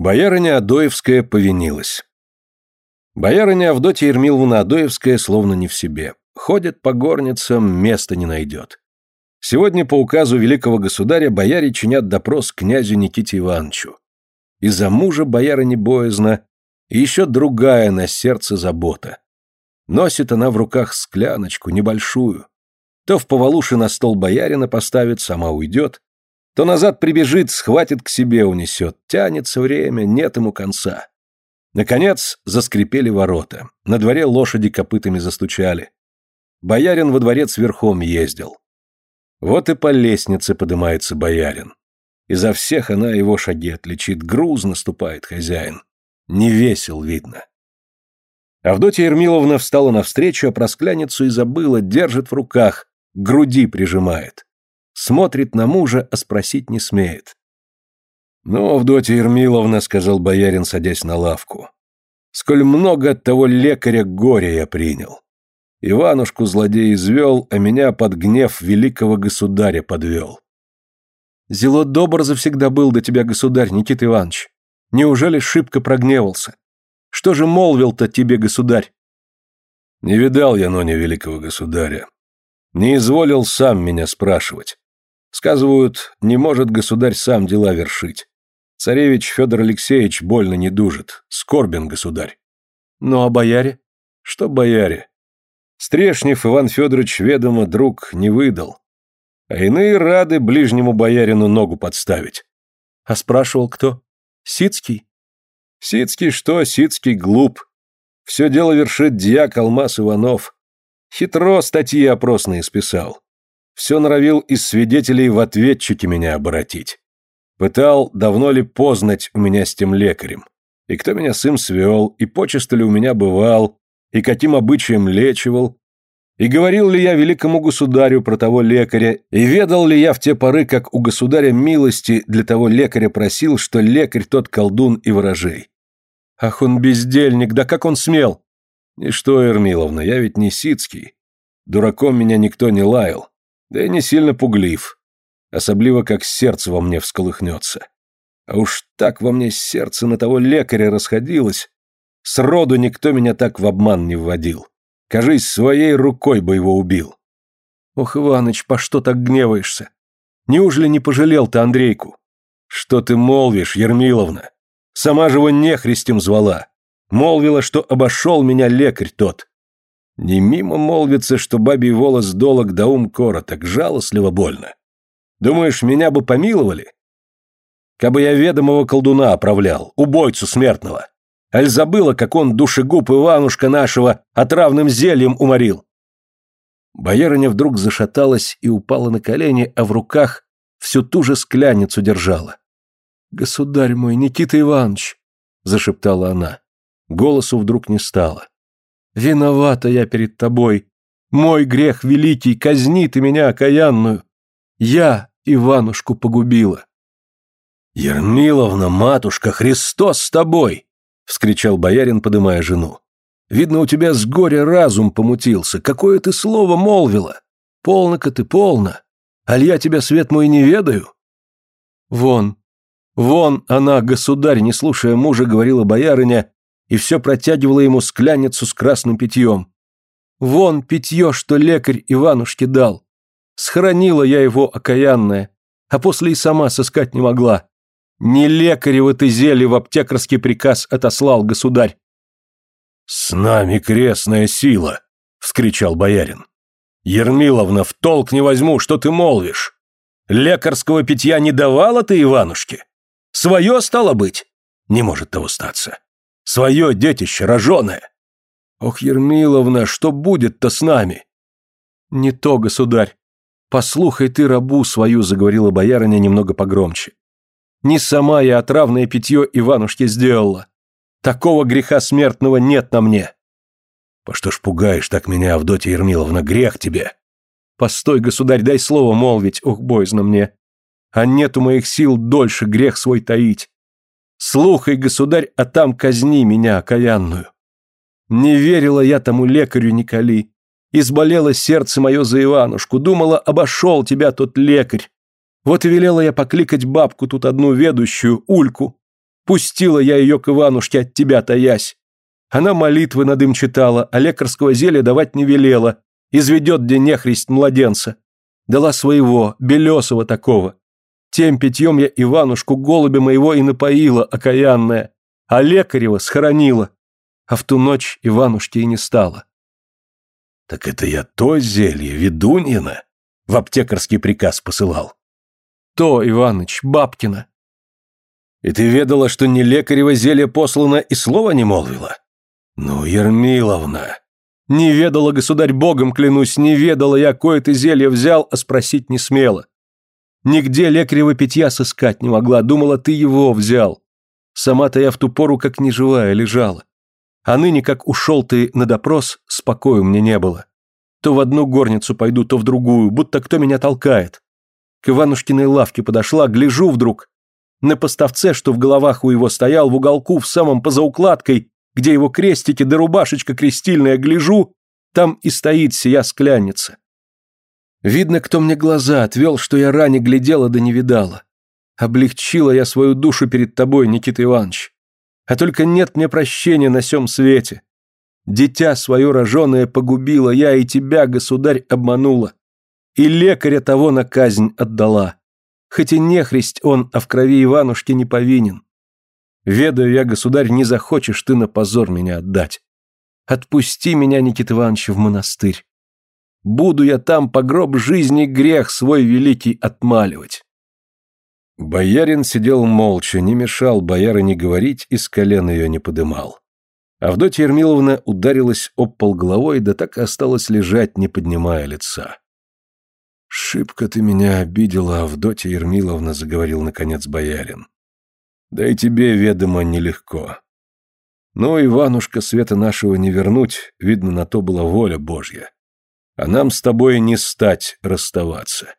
Боярыня Адоевская повинилась. Боярыня Авдотья Ермиловна Адоевская словно не в себе. Ходит по горницам, места не найдет. Сегодня по указу великого государя бояре чинят допрос князю Никите Ивановичу. И за мужа боярыне боязно, и еще другая на сердце забота. Носит она в руках скляночку, небольшую. То в повалуши на стол боярина поставит, сама уйдет, то назад прибежит, схватит к себе, унесет. Тянется время, нет ему конца. Наконец заскрипели ворота. На дворе лошади копытами застучали. Боярин во дворец верхом ездил. Вот и по лестнице поднимается боярин. Изо всех она его шаги отличит, груз наступает хозяин. Не весел, видно. Авдотья Ермиловна встала навстречу, а проскляницу и забыла, держит в руках, груди прижимает. Смотрит на мужа, а спросить не смеет. «Ну, Авдотья Ермиловна», — сказал боярин, садясь на лавку, — «сколь много от того лекаря горя я принял. Иванушку злодей извел, а меня под гнев великого государя подвел». «Зело добр завсегда был до тебя, государь, Никита Иванович. Неужели шибко прогневался? Что же молвил-то тебе, государь?» «Не видал я, Ноня, великого государя. Не изволил сам меня спрашивать. Сказывают, не может государь сам дела вершить. Царевич Федор Алексеевич больно не дужит. Скорбен государь. Ну а бояре? Что бояре? Стрешнев Иван Федорович ведомо друг не выдал. А иные рады ближнему боярину ногу подставить. А спрашивал кто? Сицкий? Сицкий что, Сицкий глуп. Все дело вершит дьяк Алмаз Иванов. Хитро статьи опросные списал. Все норовил из свидетелей в ответчики меня оборотить. Пытал, давно ли познать у меня с тем лекарем. И кто меня с им свел, и почесту ли у меня бывал, и каким обычаем лечивал. И говорил ли я великому государю про того лекаря, и ведал ли я в те поры, как у государя милости для того лекаря просил, что лекарь тот колдун и ворожей. Ах он бездельник, да как он смел! И что, Ермиловна, я ведь не Сицкий. Дураком меня никто не лаял да и не сильно пуглив, особливо как сердце во мне всколыхнется. А уж так во мне сердце на того лекаря расходилось, сроду никто меня так в обман не вводил. Кажись, своей рукой бы его убил. Ох, Иваныч, по что так гневаешься? Неужели не пожалел ты Андрейку? Что ты молвишь, Ермиловна? Сама же его нехристем звала. Молвила, что обошел меня лекарь тот. Не мимо молвится, что бабий волос долог да ум короток, жалостливо больно. Думаешь, меня бы помиловали? Кабы я ведомого колдуна оправлял, убойцу смертного. Аль забыла, как он душегуб Иванушка нашего отравным зельем уморил. Боярыня вдруг зашаталась и упала на колени, а в руках всю ту же скляницу держала. «Государь мой, Никита Иванович!» — зашептала она. Голосу вдруг не стало. Виновата я перед тобой. Мой грех великий, казни ты меня окаянную. Я Иванушку погубила. Ермиловна, матушка, Христос с тобой! вскричал боярин, подымая жену. Видно, у тебя с горя разум помутился. Какое ты слово молвила? Полно-ка ты, полно. Аль я тебя, свет мой, не ведаю? Вон, вон она, государь, не слушая мужа, говорила боярыня, и все протягивала ему скляницу с красным питьем. «Вон питье, что лекарь Иванушке дал. Схоронила я его окаянное, а после и сама сыскать не могла. Не лекарево ты зелье в аптекарский приказ отослал государь». «С нами крестная сила!» — вскричал боярин. «Ермиловна, в толк не возьму, что ты молвишь. Лекарского питья не давала ты Иванушке? Свое стало быть? Не может того статься. Свое детище роженое. Ох, Ермиловна, что будет-то с нами? Не то, государь. Послухай ты рабу свою, заговорила боярыня немного погромче. Не сама я отравное питье Иванушке сделала. Такого греха смертного нет на мне. По что ж пугаешь так меня, Авдотья Ермиловна, грех тебе? Постой, государь, дай слово молвить, ох, боязно мне. А нету моих сил дольше грех свой таить. Слухай, государь, а там казни меня, окаянную. Не верила я тому лекарю Николи. Изболело сердце мое за Иванушку, думала, обошел тебя тот лекарь. Вот и велела я покликать бабку тут одну ведущую, Ульку. Пустила я ее к Иванушке от тебя, таясь. Она молитвы над им читала, а лекарского зелья давать не велела. Изведет где нехрист младенца. Дала своего, белесого такого. Тем питьем я Иванушку, голубя моего, и напоила, окаянная, а лекарева схоронила. А в ту ночь Иванушки и не стало. Так это я то зелье, ведуньина, в аптекарский приказ посылал. То, Иваныч, бабкина. И ты ведала, что не лекарево зелье послано и слова не молвила? Ну, Ермиловна. Не ведала, государь, богом клянусь, не ведала я, кое ты зелье взял, а спросить не смела. Нигде лекарева питья сыскать не могла, думала, ты его взял. Сама-то я в ту пору как неживая лежала. А ныне, как ушел ты на допрос, спокою мне не было. То в одну горницу пойду, то в другую, будто кто меня толкает. К Иванушкиной лавке подошла, гляжу вдруг. На поставце, что в головах у его стоял, в уголку, в самом поза укладкой, где его крестики да рубашечка крестильная, гляжу, там и стоит сия скляница. Видно, кто мне глаза отвел, что я ранее глядела да не видала. Облегчила я свою душу перед тобой, Никита Иванович. А только нет мне прощения на сём свете. Дитя свое роженое погубила я, и тебя, государь, обманула. И лекаря того на казнь отдала. Хоть и нехристь он, а в крови Иванушки не повинен. Ведаю я, государь, не захочешь ты на позор меня отдать. Отпусти меня, Никита Иванович, в монастырь. Буду я там по гроб жизни грех свой великий отмаливать. Боярин сидел молча, не мешал боярине говорить и с колен ее не подымал. Авдотья Ермиловна ударилась об пол головой, да так и осталась лежать, не поднимая лица. «Шибко ты меня обидела, Авдотья Ермиловна», — заговорил наконец боярин. «Да и тебе, ведомо, нелегко. Но Иванушка света нашего не вернуть, видно, на то была воля Божья а нам с тобой не стать расставаться.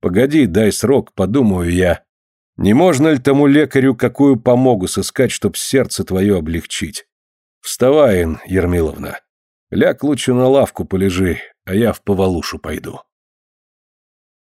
Погоди, дай срок, подумаю я. Не можно ли тому лекарю какую помогу сыскать, чтоб сердце твое облегчить? Вставай, Ермиловна. Ляг лучше на лавку полежи, а я в повалушу пойду.